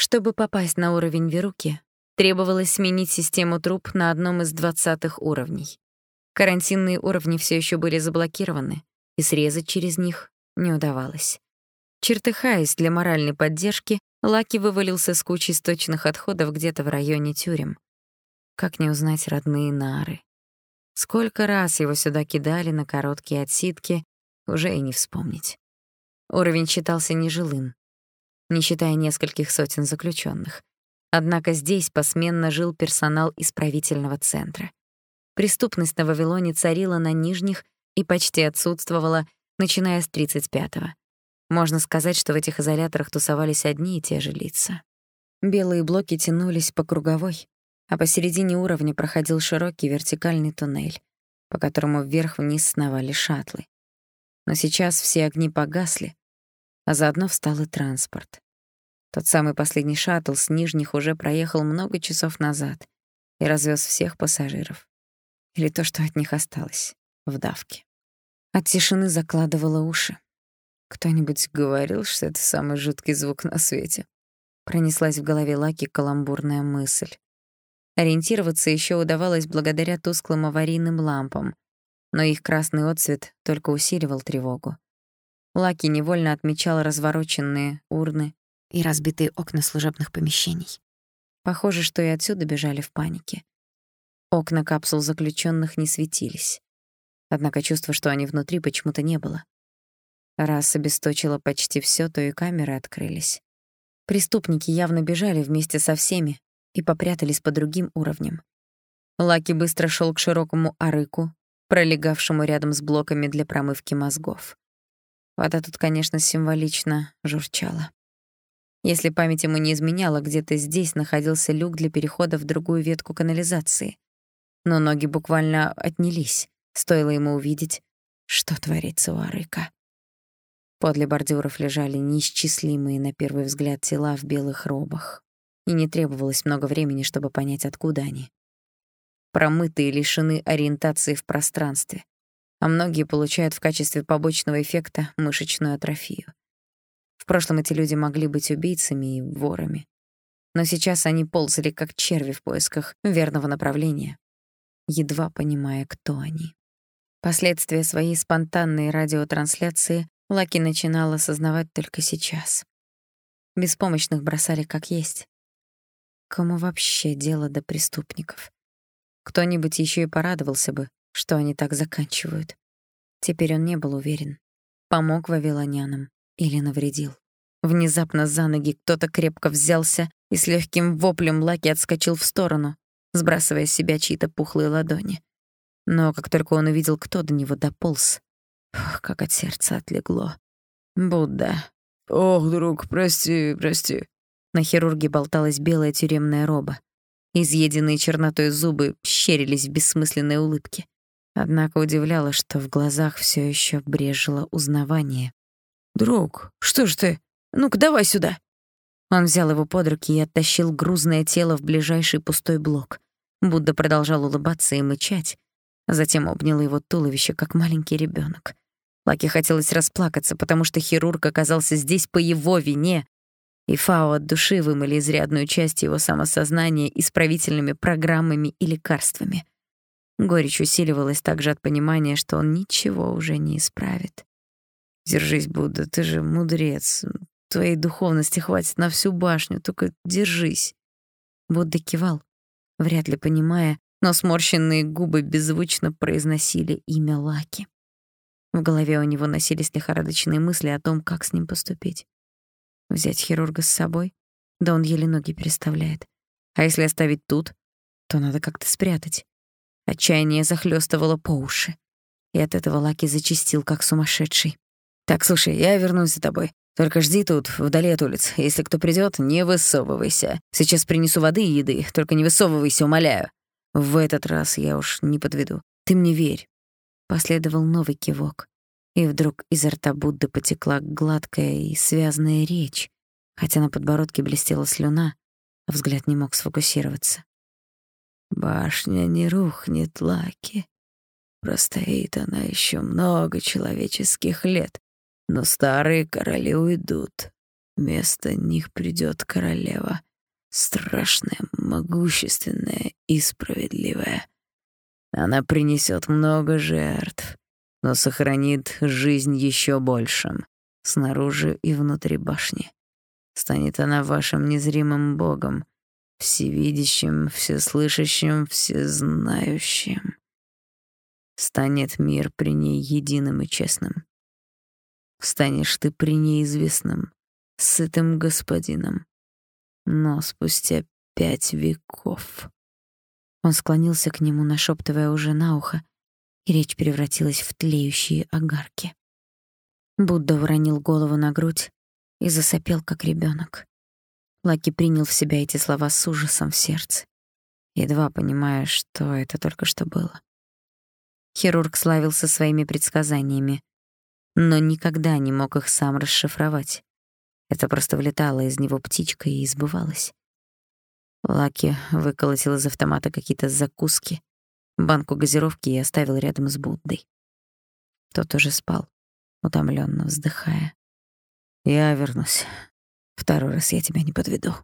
Чтобы попасть на уровень Веруки, требовалось сменить систему труб на одном из двадцатых уровней. Карантинные уровни все еще были заблокированы, и срезать через них не удавалось. Чертыхаясь для моральной поддержки, Лаки вывалился с кучей сточных отходов где-то в районе тюрем. Как не узнать родные нары? Сколько раз его сюда кидали на короткие отсидки, уже и не вспомнить. Уровень считался нежилым, не считая нескольких сотен заключенных. Однако здесь посменно жил персонал исправительного центра. Преступность на Вавилоне царила на нижних и почти отсутствовала, начиная с 35-го. Можно сказать, что в этих изоляторах тусовались одни и те же лица. Белые блоки тянулись по круговой, а посередине уровня проходил широкий вертикальный туннель, по которому вверх-вниз сновали шаттлы. Но сейчас все огни погасли, а заодно встал и транспорт. Тот самый последний шаттл с нижних уже проехал много часов назад и развез всех пассажиров. Или то, что от них осталось, в давке. От тишины закладывало уши. Кто-нибудь говорил, что это самый жуткий звук на свете? Пронеслась в голове Лаки каламбурная мысль. Ориентироваться еще удавалось благодаря тусклым аварийным лампам, но их красный отцвет только усиливал тревогу. Лаки невольно отмечал развороченные урны и разбитые окна служебных помещений. Похоже, что и отсюда бежали в панике. Окна капсул заключенных не светились. Однако чувства, что они внутри, почему-то не было. Раз обесточило почти все, то и камеры открылись. Преступники явно бежали вместе со всеми и попрятались по другим уровням. Лаки быстро шел к широкому арыку, пролегавшему рядом с блоками для промывки мозгов. Вода тут, конечно, символично журчала. Если память ему не изменяла, где-то здесь находился люк для перехода в другую ветку канализации но ноги буквально отнялись, стоило ему увидеть, что творится у Арыка. Подле бордюров лежали неисчислимые на первый взгляд тела в белых робах, и не требовалось много времени, чтобы понять, откуда они. Промытые лишены ориентации в пространстве, а многие получают в качестве побочного эффекта мышечную атрофию. В прошлом эти люди могли быть убийцами и ворами, но сейчас они ползали как черви в поисках верного направления, едва понимая, кто они. Последствия своей спонтанной радиотрансляции Лаки начинала осознавать только сейчас. Беспомощных бросали как есть. Кому вообще дело до преступников? Кто-нибудь еще и порадовался бы, что они так заканчивают. Теперь он не был уверен, помог вавилонянам или навредил. Внезапно за ноги кто-то крепко взялся и с легким воплем Лаки отскочил в сторону, сбрасывая с себя чьи-то пухлые ладони. Но как только он увидел, кто до него дополз, ох, как от сердца отлегло. Будда. «Ох, друг, прости, прости». На хирурге болталась белая тюремная роба. Изъеденные чернотой зубы щерились в бессмысленной улыбке. Однако удивляло, что в глазах все еще брежило узнавание. «Друг, что ж ты? Ну-ка давай сюда!» Он взял его под руки и оттащил грузное тело в ближайший пустой блок. Будда продолжал улыбаться и мычать, затем обнял его туловище, как маленький ребенок. Лаки хотелось расплакаться, потому что хирург оказался здесь по его вине, и Фао от души вымыли изрядную часть его самосознания исправительными программами и лекарствами. Горечь усиливалась также от понимания, что он ничего уже не исправит. «Держись, Будда, ты же мудрец. Твоей духовности хватит на всю башню, только держись. Будда кивал, вряд ли понимая, но сморщенные губы беззвучно произносили имя Лаки. В голове у него носились лихорадочные мысли о том, как с ним поступить. Взять хирурга с собой? Да он еле ноги переставляет. А если оставить тут, то надо как-то спрятать. Отчаяние захлестывало по уши. И от этого Лаки зачистил, как сумасшедший. «Так, слушай, я вернусь за тобой. Только жди тут, вдали от улиц. Если кто придет, не высовывайся. Сейчас принесу воды и еды, только не высовывайся, умоляю. В этот раз я уж не подведу. Ты мне верь». Последовал новый кивок. И вдруг изо рта Будды потекла гладкая и связная речь, хотя на подбородке блестела слюна, а взгляд не мог сфокусироваться. «Башня не рухнет, Лаки. Простоит она еще много человеческих лет, но старые короли уйдут. Вместо них придет королева, страшная, могущественная и справедливая. Она принесет много жертв, но сохранит жизнь еще большим, снаружи и внутри башни. Станет она вашим незримым богом, всевидящим, всеслышащим, всезнающим. Станет мир при ней единым и честным. Станешь ты при ней известным, сытым господином. Но спустя пять веков... Он склонился к нему, нашептывая уже на ухо, и речь превратилась в тлеющие огарки. Будда уронил голову на грудь и засопел, как ребенок. Лаки принял в себя эти слова с ужасом в сердце, едва понимая, что это только что было. Хирург славился своими предсказаниями, но никогда не мог их сам расшифровать. Это просто влетало из него птичкой и избывалось. Лаки выколотил из автомата какие-то закуски, банку газировки и оставил рядом с Буддой. Тот уже спал, утомленно вздыхая. «Я вернусь. Второй раз я тебя не подведу».